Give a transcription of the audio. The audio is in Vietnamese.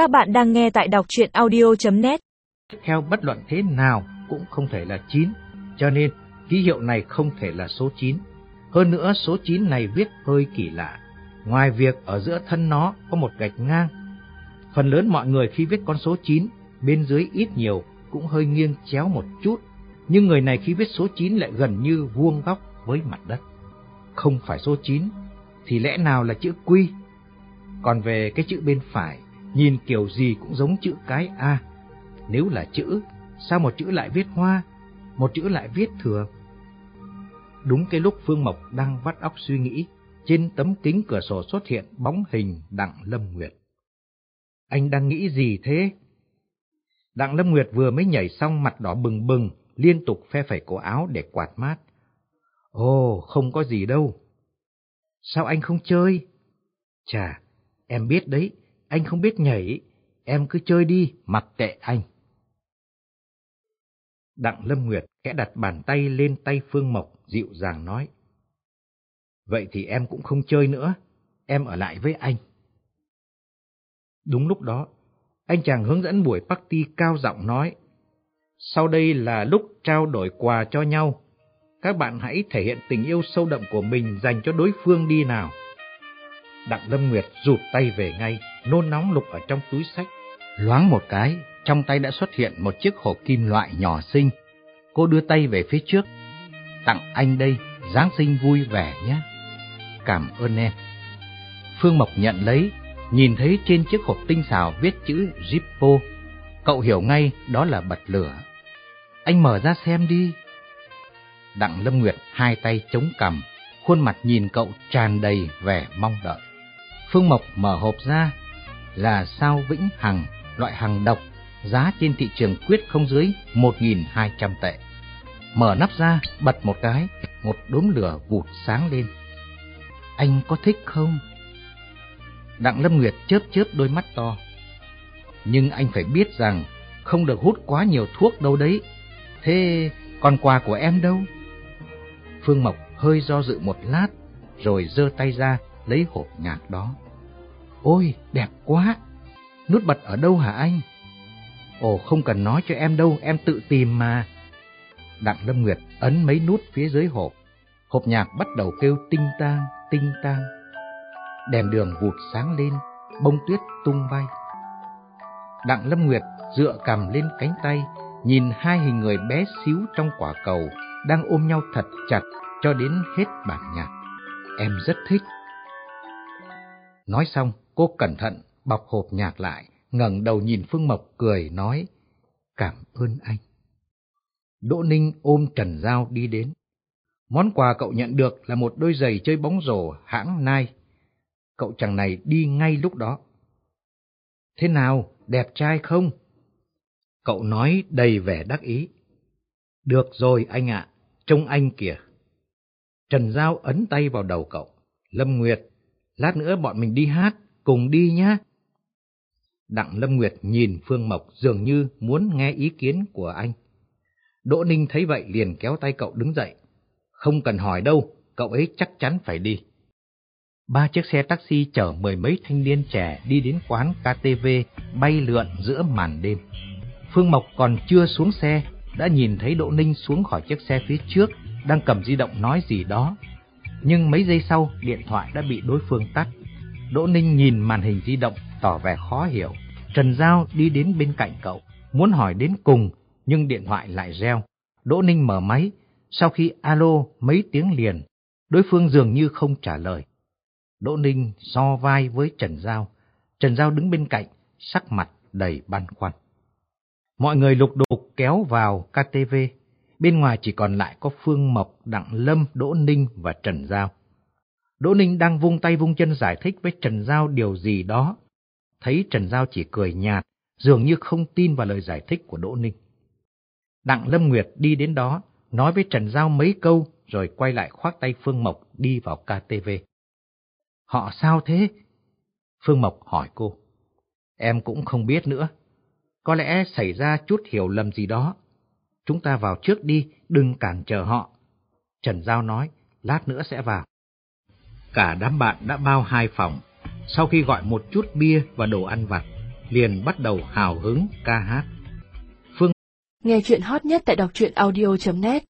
Các bạn đang nghe tại đọc chuyện audio.net Theo bất luận thế nào cũng không thể là 9, cho nên ký hiệu này không thể là số 9. Hơn nữa số 9 này viết hơi kỳ lạ. Ngoài việc ở giữa thân nó có một gạch ngang, phần lớn mọi người khi viết con số 9, bên dưới ít nhiều cũng hơi nghiêng chéo một chút, nhưng người này khi viết số 9 lại gần như vuông góc với mặt đất. Không phải số 9, thì lẽ nào là chữ quy Còn về cái chữ bên phải, nhìn kiểu gì cũng giống chữ cái A. Nếu là chữ, sao một chữ lại viết hoa, một chữ lại viết thừa? Đúng cái lúc Phương Mộc đang vắt óc suy nghĩ, trên tấm kính cửa sổ xuất hiện bóng hình Đặng Lâm Nguyệt. Anh đang nghĩ gì thế? Đặng Lâm Nguyệt vừa mới nhảy xong mặt đỏ bừng bừng, liên tục phe phẩy cổ áo để quạt mát. Ồ, không có gì đâu. Sao anh không chơi? Chà, em biết đấy, anh không biết nhảy, em cứ chơi đi, mặc kệ anh. Đặng Lâm Nguyệt khẽ đặt bàn tay lên tay Phương Mộc, dịu dàng nói. Vậy thì em cũng không chơi nữa, em ở lại với anh. Đúng lúc đó, anh chàng hướng dẫn buổi party cao giọng nói. Sau đây là lúc trao đổi quà cho nhau. Các bạn hãy thể hiện tình yêu sâu đậm của mình dành cho đối phương đi nào. Đặng Lâm Nguyệt rụt tay về ngay, nôn nóng lục ở trong túi sách. Loáng một cái, trong tay đã xuất hiện một chiếc hộp kim loại nhỏ xinh. Cô đưa tay về phía trước. Tặng anh đây, Giáng sinh vui vẻ nhé. Cảm ơn em. Phương Mộc nhận lấy, nhìn thấy trên chiếc hộp tinh xào viết chữ Zippo. Cậu hiểu ngay đó là bật lửa. Anh mở ra xem đi. Đặng Lâm Nguyệt hai tay chống cằm, khuôn mặt nhìn cậu tràn đầy vẻ mong đợi. Phương Mộc mở hộp ra là sao vĩnh hằng, loại hằng độc, giá trên thị trường quyết không dưới 1.200 tệ. Mở nắp ra, bật một cái, một đốm lửa vụt sáng lên. Anh có thích không? Đặng Lâm Nguyệt chớp chớp đôi mắt to. Nhưng anh phải biết rằng không được hút quá nhiều thuốc đâu đấy. Thế còn quà của em đâu? Phương Mộc hơi do dự một lát, rồi giơ tay ra lấy hộp nhạc đó. Ôi, đẹp quá! Nút bật ở đâu hả anh? Ồ, không cần nói cho em đâu, em tự tìm mà. Đặng Lâm Nguyệt ấn mấy nút phía dưới hộp. Hộp nhạc bắt đầu kêu tinh tang, tinh tang. Đèn đường vụt sáng lên, bông tuyết tung bay. Đặng Lâm Nguyệt dựa cầm lên cánh tay, nhìn hai hình người bé xíu trong quả cầu đang ôm nhau thật chặt cho đến hết bản nhạc. Em rất thích. Nói xong, cô cẩn thận bọc hộp nhạc lại, ngẩng đầu nhìn Phương Mộc cười nói, cảm ơn anh. Đỗ Ninh ôm Trần Giao đi đến. Món quà cậu nhận được là một đôi giày chơi bóng rổ hãng Nike. Cậu chàng này đi ngay lúc đó. Thế nào, đẹp trai không? Cậu nói đầy vẻ đắc ý. Được rồi anh ạ, trông anh kìa. Trần Giao ấn tay vào đầu cậu. Lâm Nguyệt, lát nữa bọn mình đi hát, cùng đi nhá. Đặng Lâm Nguyệt nhìn Phương Mộc dường như muốn nghe ý kiến của anh. Đỗ Ninh thấy vậy liền kéo tay cậu đứng dậy. Không cần hỏi đâu, cậu ấy chắc chắn phải đi. Ba chiếc xe taxi chở mười mấy thanh niên trẻ đi đến quán KTV bay lượn giữa màn đêm. Phương Mộc còn chưa xuống xe, đã nhìn thấy Đỗ Ninh xuống khỏi chiếc xe phía trước, đang cầm di động nói gì đó. Nhưng mấy giây sau, điện thoại đã bị đối phương tắt. Đỗ Ninh nhìn màn hình di động, tỏ vẻ khó hiểu. Trần Giao đi đến bên cạnh cậu, muốn hỏi đến cùng, nhưng điện thoại lại reo. Đỗ Ninh mở máy, sau khi alo mấy tiếng liền, đối phương dường như không trả lời. Đỗ Ninh so vai với Trần Giao. Trần Giao đứng bên cạnh, sắc mặt đầy băn khoăn. Mọi người lục đục kéo vào KTV. Bên ngoài chỉ còn lại có Phương Mộc, Đặng Lâm, Đỗ Ninh và Trần Giao. Đỗ Ninh đang vung tay vung chân giải thích với Trần Giao điều gì đó. Thấy Trần Giao chỉ cười nhạt, dường như không tin vào lời giải thích của Đỗ Ninh. Đặng Lâm Nguyệt đi đến đó, nói với Trần Giao mấy câu, rồi quay lại khoác tay Phương Mộc đi vào KTV. Họ sao thế? Phương Mộc hỏi cô. Em cũng không biết nữa. Có lẽ xảy ra chút hiểu lầm gì đó. Chúng ta vào trước đi, đừng cản trở họ. Trần Giao nói, lát nữa sẽ vào. Cả đám bạn đã bao hai phòng. Sau khi gọi một chút bia và đồ ăn vặt, liền bắt đầu hào hứng ca hát. Phương Nghe chuyện hot nhất tại đọc audio.net